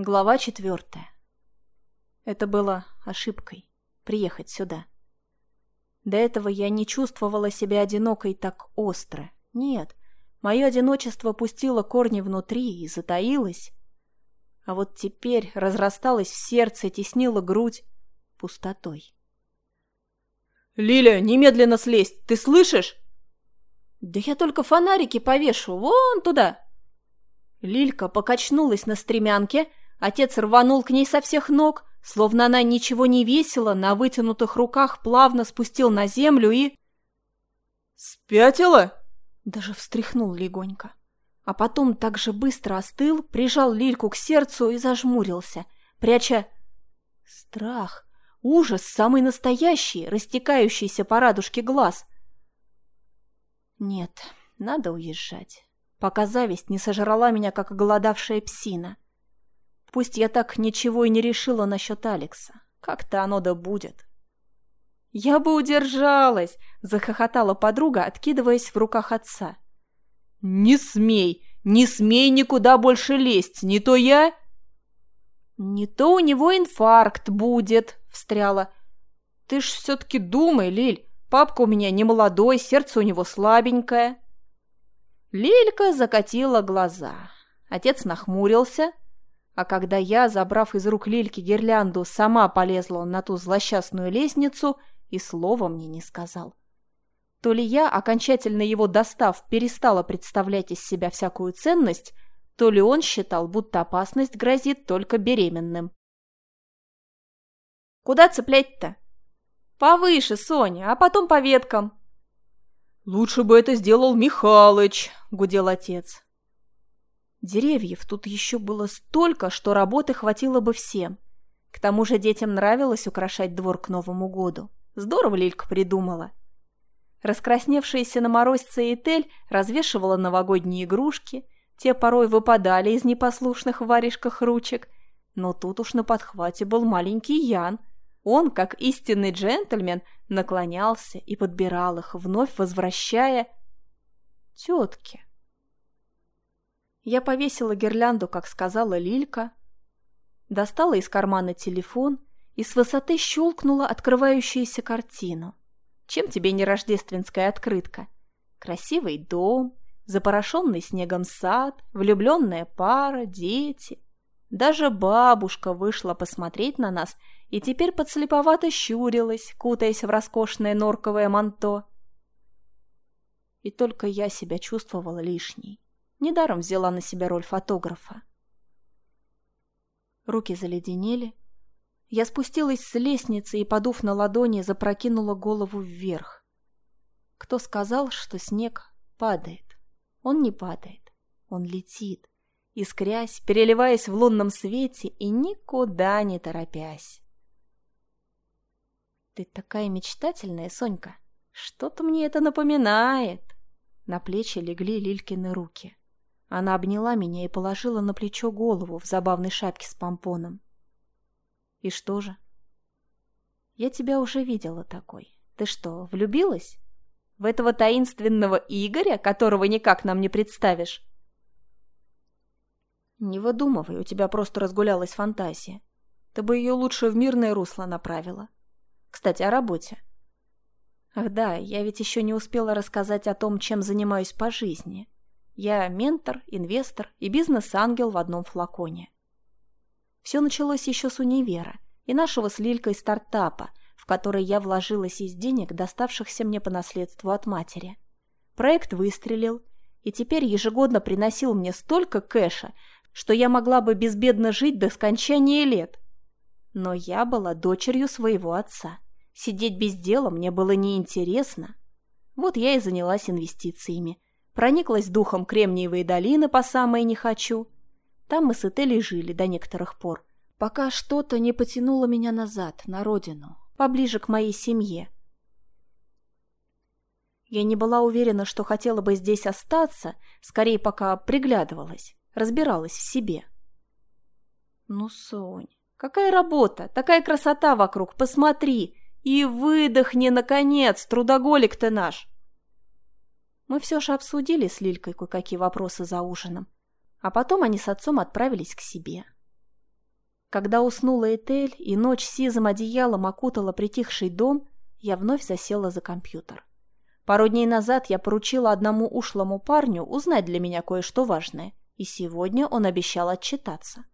Глава четвертая. Это было ошибкой — приехать сюда. До этого я не чувствовала себя одинокой так остро. Нет, мое одиночество пустило корни внутри и затаилось. А вот теперь разрасталось в сердце, теснило грудь пустотой. «Лиля, немедленно слезь! Ты слышишь?» «Да я только фонарики повешу, вон туда!» Лилька покачнулась на стремянке, Отец рванул к ней со всех ног, словно она ничего не весила, на вытянутых руках плавно спустил на землю и... «Спятила?» Даже встряхнул легонько. А потом так же быстро остыл, прижал Лильку к сердцу и зажмурился, пряча... Страх, ужас, самый настоящий, растекающийся по радужке глаз. Нет, надо уезжать, пока зависть не сожрала меня, как голодавшая псина. Пусть я так ничего и не решила насчет Алекса. Как-то оно да будет. «Я бы удержалась!» – захохотала подруга, откидываясь в руках отца. «Не смей! Не смей никуда больше лезть! Не то я...» «Не то у него инфаркт будет!» – встряла. «Ты ж все-таки думай, Лиль, папка у меня не молодой, сердце у него слабенькое». Лилька закатила глаза. Отец нахмурился – а когда я, забрав из рук Лильки гирлянду, сама полезла на ту злосчастную лестницу, и слова мне не сказал. То ли я, окончательно его достав, перестала представлять из себя всякую ценность, то ли он считал, будто опасность грозит только беременным. «Куда цеплять-то?» «Повыше, Соня, а потом по веткам». «Лучше бы это сделал Михалыч», — гудел отец. Деревьев тут еще было столько, что работы хватило бы всем. К тому же детям нравилось украшать двор к Новому году. Здорово Лилька придумала. Раскрасневшаяся на морозце Этель развешивала новогодние игрушки, те порой выпадали из непослушных варежках ручек, но тут уж на подхвате был маленький Ян. Он, как истинный джентльмен, наклонялся и подбирал их, вновь возвращая тетке. Я повесила гирлянду, как сказала Лилька, достала из кармана телефон и с высоты щелкнула открывающуюся картину. Чем тебе не рождественская открытка? Красивый дом, запорошенный снегом сад, влюбленная пара, дети. Даже бабушка вышла посмотреть на нас и теперь подслеповато щурилась, кутаясь в роскошное норковое манто. И только я себя чувствовала лишней. Недаром взяла на себя роль фотографа. Руки заледенели. Я спустилась с лестницы и, подув на ладони, запрокинула голову вверх. Кто сказал, что снег падает? Он не падает, он летит, искрясь, переливаясь в лунном свете и никуда не торопясь. Ты такая мечтательная, Сонька. Что-то мне это напоминает. На плечи легли Лилькины руки. Она обняла меня и положила на плечо голову в забавной шапке с помпоном. «И что же?» «Я тебя уже видела такой. Ты что, влюбилась? В этого таинственного Игоря, которого никак нам не представишь?» «Не выдумывай, у тебя просто разгулялась фантазия. Ты бы ее лучше в мирное русло направила. Кстати, о работе. Ах да, я ведь еще не успела рассказать о том, чем занимаюсь по жизни». Я ментор, инвестор и бизнес-ангел в одном флаконе. Все началось еще с универа и нашего с Лилькой стартапа, в который я вложилась из денег, доставшихся мне по наследству от матери. Проект выстрелил и теперь ежегодно приносил мне столько кэша, что я могла бы безбедно жить до скончания лет. Но я была дочерью своего отца. Сидеть без дела мне было неинтересно. Вот я и занялась инвестициями – прониклась духом Кремниевой долины по самое не хочу. Там мы с Этелей жили до некоторых пор, пока что-то не потянуло меня назад, на родину, поближе к моей семье. Я не была уверена, что хотела бы здесь остаться, скорее пока приглядывалась, разбиралась в себе. Ну, Сонь, какая работа, такая красота вокруг, посмотри, и выдохни, наконец, трудоголик ты наш. Мы все же обсудили с Лилькой кое-какие вопросы за ужином, а потом они с отцом отправились к себе. Когда уснула Этель и ночь сизым одеялом окутала притихший дом, я вновь засела за компьютер. Пару дней назад я поручила одному ушлому парню узнать для меня кое-что важное, и сегодня он обещал отчитаться.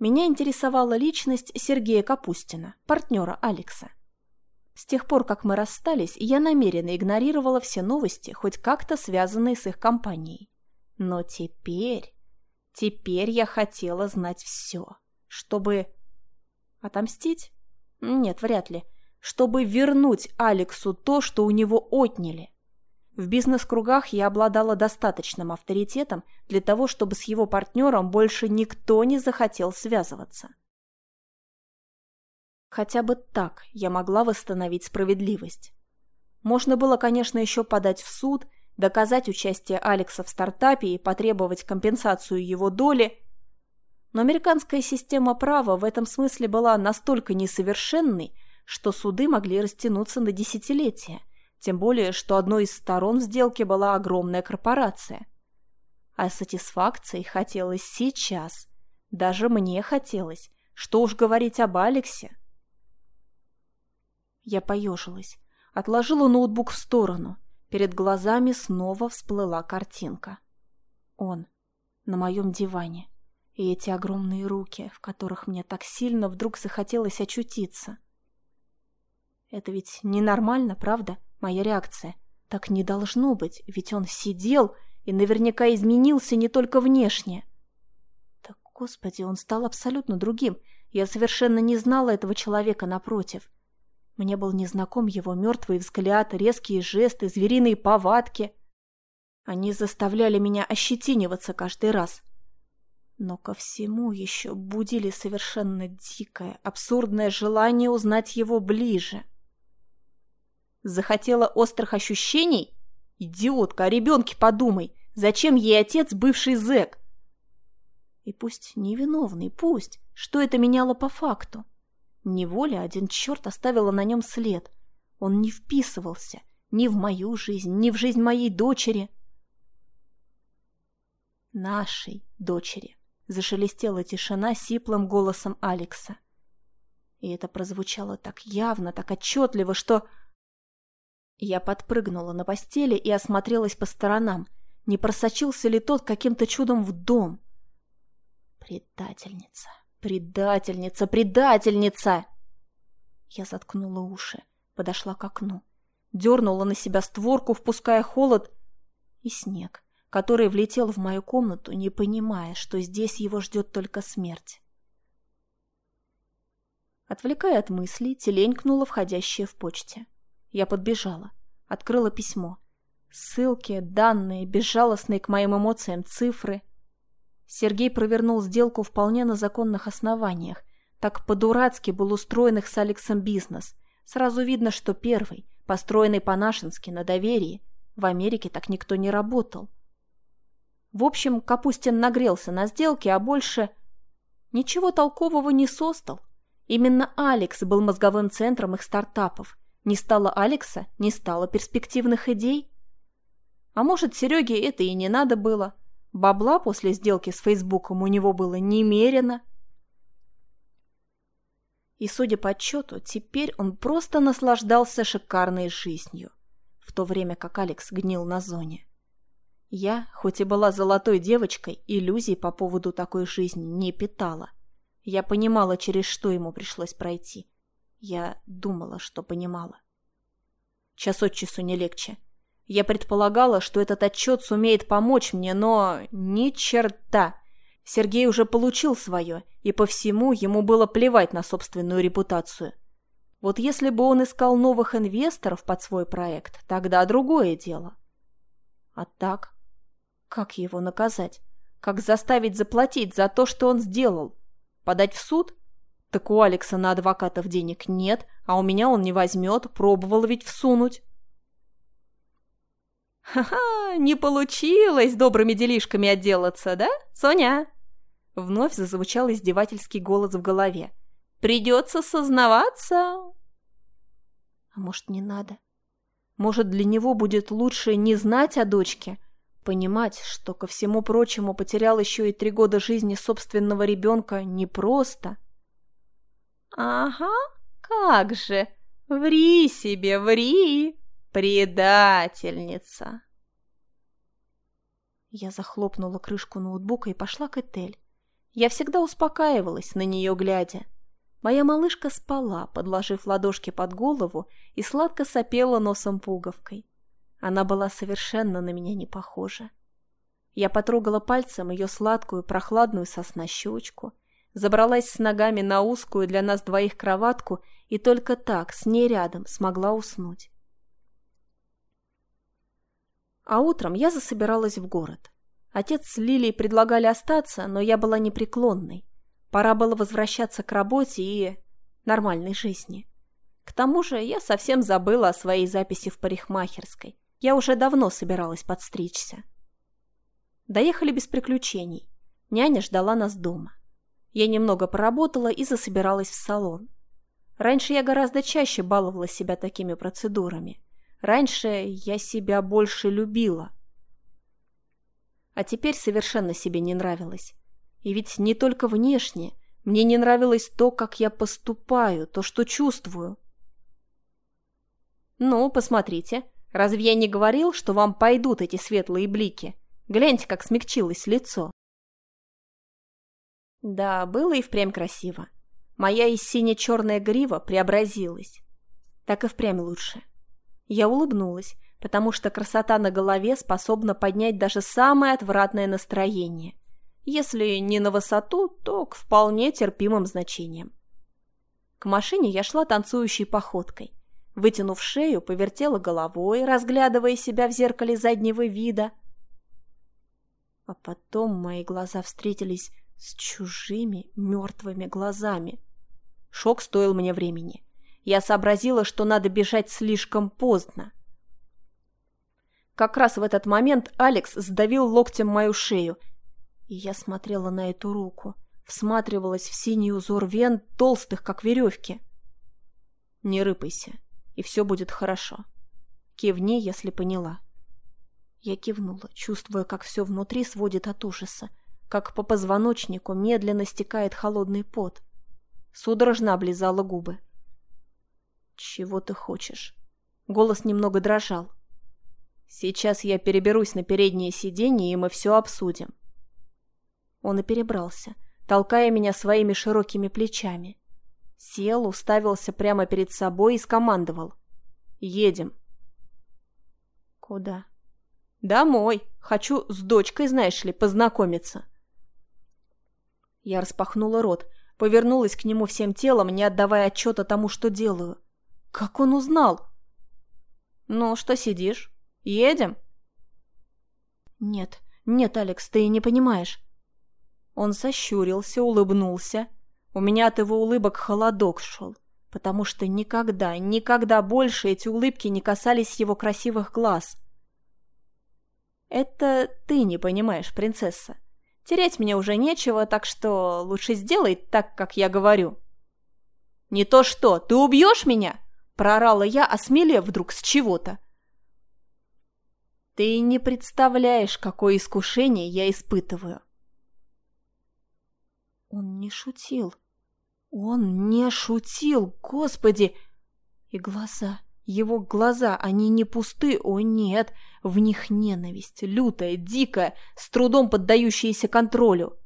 Меня интересовала личность Сергея Капустина, партнера Алекса. С тех пор, как мы расстались, я намеренно игнорировала все новости, хоть как-то связанные с их компанией. Но теперь... Теперь я хотела знать все, чтобы... Отомстить? Нет, вряд ли. Чтобы вернуть Алексу то, что у него отняли. В бизнес-кругах я обладала достаточным авторитетом для того, чтобы с его партнером больше никто не захотел связываться. Хотя бы так я могла восстановить справедливость. Можно было, конечно, еще подать в суд, доказать участие Алекса в стартапе и потребовать компенсацию его доли, но американская система права в этом смысле была настолько несовершенной, что суды могли растянуться на десятилетия – тем более, что одной из сторон сделки была огромная корпорация. А сатисфакции хотелось сейчас. Даже мне хотелось. Что уж говорить об Алексе. Я поежилась. Отложила ноутбук в сторону. Перед глазами снова всплыла картинка. Он. На моем диване. И эти огромные руки, в которых мне так сильно вдруг захотелось очутиться. Это ведь ненормально, правда? Моя реакция. Так не должно быть, ведь он сидел и наверняка изменился не только внешне. Так, господи, он стал абсолютно другим. Я совершенно не знала этого человека напротив. Мне был незнаком его мертвый взгляд, резкие жесты, звериные повадки. Они заставляли меня ощетиниваться каждый раз. Но ко всему еще будили совершенно дикое, абсурдное желание узнать его ближе. Захотела острых ощущений? Идиотка, о ребенке подумай. Зачем ей отец бывший зэк? И пусть невиновный, пусть. Что это меняло по факту? Неволя один черт оставила на нем след. Он не вписывался ни в мою жизнь, ни в жизнь моей дочери. Нашей дочери. Зашелестела тишина сиплым голосом Алекса. И это прозвучало так явно, так отчетливо, что... Я подпрыгнула на постели и осмотрелась по сторонам. Не просочился ли тот каким-то чудом в дом? Предательница, предательница, предательница! Я заткнула уши, подошла к окну, дернула на себя створку, впуская холод и снег, который влетел в мою комнату, не понимая, что здесь его ждет только смерть. Отвлекая от мыслей, теленькнула входящее в почте. Я подбежала. Открыла письмо. Ссылки, данные, безжалостные к моим эмоциям цифры. Сергей провернул сделку вполне на законных основаниях. Так по-дурацки был устроен их с Алексом бизнес. Сразу видно, что первый, построенный по-нашенски, на доверии. В Америке так никто не работал. В общем, Капустин нагрелся на сделке, а больше... Ничего толкового не создал. Именно Алекс был мозговым центром их стартапов – не стало Алекса, не стало перспективных идей. А может, Сереге это и не надо было. Бабла после сделки с Фейсбуком у него было немерено. И, судя по отчету, теперь он просто наслаждался шикарной жизнью, в то время как Алекс гнил на зоне. Я, хоть и была золотой девочкой, иллюзий по поводу такой жизни не питала. Я понимала, через что ему пришлось пройти. Я думала, что понимала. Час от часу не легче. Я предполагала, что этот отчет сумеет помочь мне, но ни черта. Сергей уже получил свое, и по всему ему было плевать на собственную репутацию. Вот если бы он искал новых инвесторов под свой проект, тогда другое дело. А так? Как его наказать? Как заставить заплатить за то, что он сделал? Подать в суд? Так у Алекса на адвокатов денег нет, а у меня он не возьмет, пробовал ведь всунуть. «Ха-ха, не получилось добрыми делишками отделаться, да, Соня?» Вновь зазвучал издевательский голос в голове. «Придется сознаваться!» «А может, не надо? Может, для него будет лучше не знать о дочке, Понимать, что ко всему прочему потерял еще и три года жизни собственного ребенка, непросто. «Ага, как же! Ври себе, ври! Предательница!» Я захлопнула крышку ноутбука и пошла к Этель. Я всегда успокаивалась, на нее глядя. Моя малышка спала, подложив ладошки под голову и сладко сопела носом пуговкой. Она была совершенно на меня не похожа. Я потрогала пальцем ее сладкую, прохладную сосна щечку, забралась с ногами на узкую для нас двоих кроватку и только так, с ней рядом, смогла уснуть. А утром я засобиралась в город. Отец с Лилией предлагали остаться, но я была непреклонной. Пора было возвращаться к работе и нормальной жизни. К тому же я совсем забыла о своей записи в парикмахерской. Я уже давно собиралась подстричься. Доехали без приключений. Няня ждала нас дома. Я немного поработала и засобиралась в салон. Раньше я гораздо чаще баловала себя такими процедурами. Раньше я себя больше любила. А теперь совершенно себе не нравилось. И ведь не только внешне. Мне не нравилось то, как я поступаю, то, что чувствую. «Ну, посмотрите», Разве я не говорил, что вам пойдут эти светлые блики? Гляньте, как смягчилось лицо. Да, было и впрямь красиво. Моя и сине-черная грива преобразилась. Так и впрямь лучше. Я улыбнулась, потому что красота на голове способна поднять даже самое отвратное настроение. Если не на высоту, то к вполне терпимым значениям. К машине я шла танцующей походкой – Вытянув шею, повертела головой, разглядывая себя в зеркале заднего вида. А потом мои глаза встретились с чужими мертвыми глазами. Шок стоил мне времени. Я сообразила, что надо бежать слишком поздно. Как раз в этот момент Алекс сдавил локтем мою шею, и я смотрела на эту руку, всматривалась в синий узор вен, толстых, как веревки. «Не рыпайся», и все будет хорошо. Кивни, если поняла. Я кивнула, чувствуя, как все внутри сводит от ужаса, как по позвоночнику медленно стекает холодный пот. Судорожно облизала губы. «Чего ты хочешь?» Голос немного дрожал. «Сейчас я переберусь на переднее сиденье, и мы все обсудим». Он и перебрался, толкая меня своими широкими плечами. Сел, уставился прямо перед собой и скомандовал. «Едем». «Куда?» «Домой. Хочу с дочкой, знаешь ли, познакомиться». Я распахнула рот, повернулась к нему всем телом, не отдавая отчета тому, что делаю. «Как он узнал?» «Ну, что сидишь? Едем?» «Нет, нет, Алекс, ты не понимаешь». Он сощурился, улыбнулся, у меня от его улыбок холодок шел, потому что никогда, никогда больше эти улыбки не касались его красивых глаз. «Это ты не понимаешь, принцесса. Терять мне уже нечего, так что лучше сделай так, как я говорю». «Не то что, ты убьешь меня?» – проорала я, осмелев вдруг с чего-то. «Ты не представляешь, какое искушение я испытываю». Он не шутил. Он не шутил, господи! И глаза, его глаза, они не пусты, о нет, в них ненависть, лютая, дикая, с трудом поддающаяся контролю.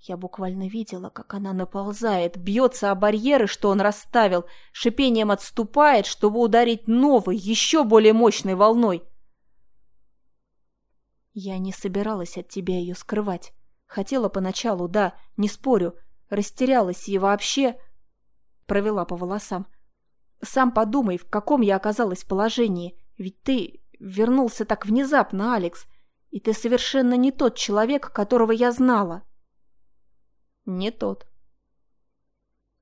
Я буквально видела, как она наползает, бьется о барьеры, что он расставил, шипением отступает, чтобы ударить новой, еще более мощной волной. Я не собиралась от тебя ее скрывать. Хотела поначалу, да, не спорю, Растерялась и вообще... Провела по волосам. Сам подумай, в каком я оказалась положении. Ведь ты вернулся так внезапно, Алекс. И ты совершенно не тот человек, которого я знала. Не тот.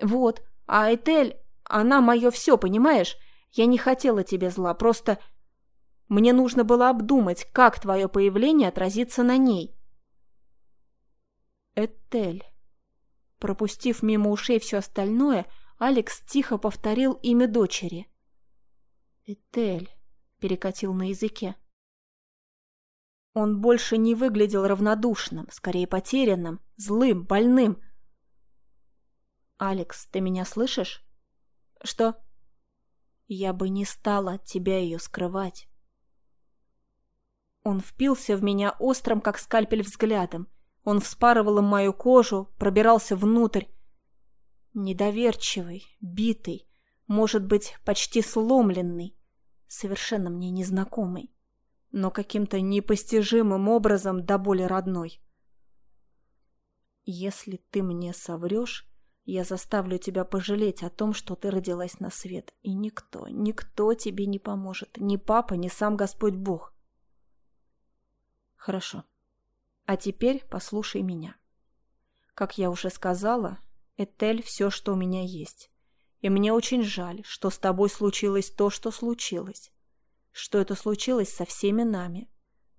Вот. А Этель, она мое все, понимаешь? Я не хотела тебе зла, просто... Мне нужно было обдумать, как твое появление отразится на ней. Этель. Пропустив мимо ушей все остальное, Алекс тихо повторил имя дочери. «Этель», — перекатил на языке. Он больше не выглядел равнодушным, скорее потерянным, злым, больным. «Алекс, ты меня слышишь?» «Что?» «Я бы не стала от тебя ее скрывать». Он впился в меня острым, как скальпель, взглядом. Он вспарывал им мою кожу, пробирался внутрь. Недоверчивый, битый, может быть, почти сломленный, совершенно мне незнакомый но каким-то непостижимым образом до боли родной. «Если ты мне соврешь, я заставлю тебя пожалеть о том, что ты родилась на свет, и никто, никто тебе не поможет, ни папа, ни сам Господь Бог». «Хорошо. А теперь послушай меня. Как я уже сказала, Этель все, что у меня есть. И мне очень жаль, что с тобой случилось то, что случилось что это случилось со всеми нами.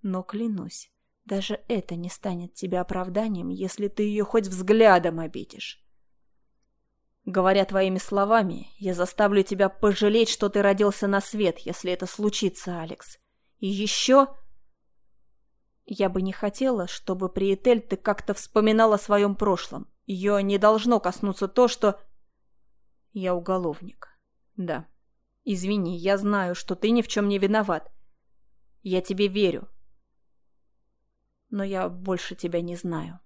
Но клянусь, даже это не станет тебе оправданием, если ты ее хоть взглядом обидишь. Говоря твоими словами, я заставлю тебя пожалеть, что ты родился на свет, если это случится, Алекс. И еще... Я бы не хотела, чтобы при Этель ты как-то вспоминал о своем прошлом. Ее не должно коснуться то, что... Я уголовник. Да. Извини, я знаю, что ты ни в чем не виноват. Я тебе верю. Но я больше тебя не знаю.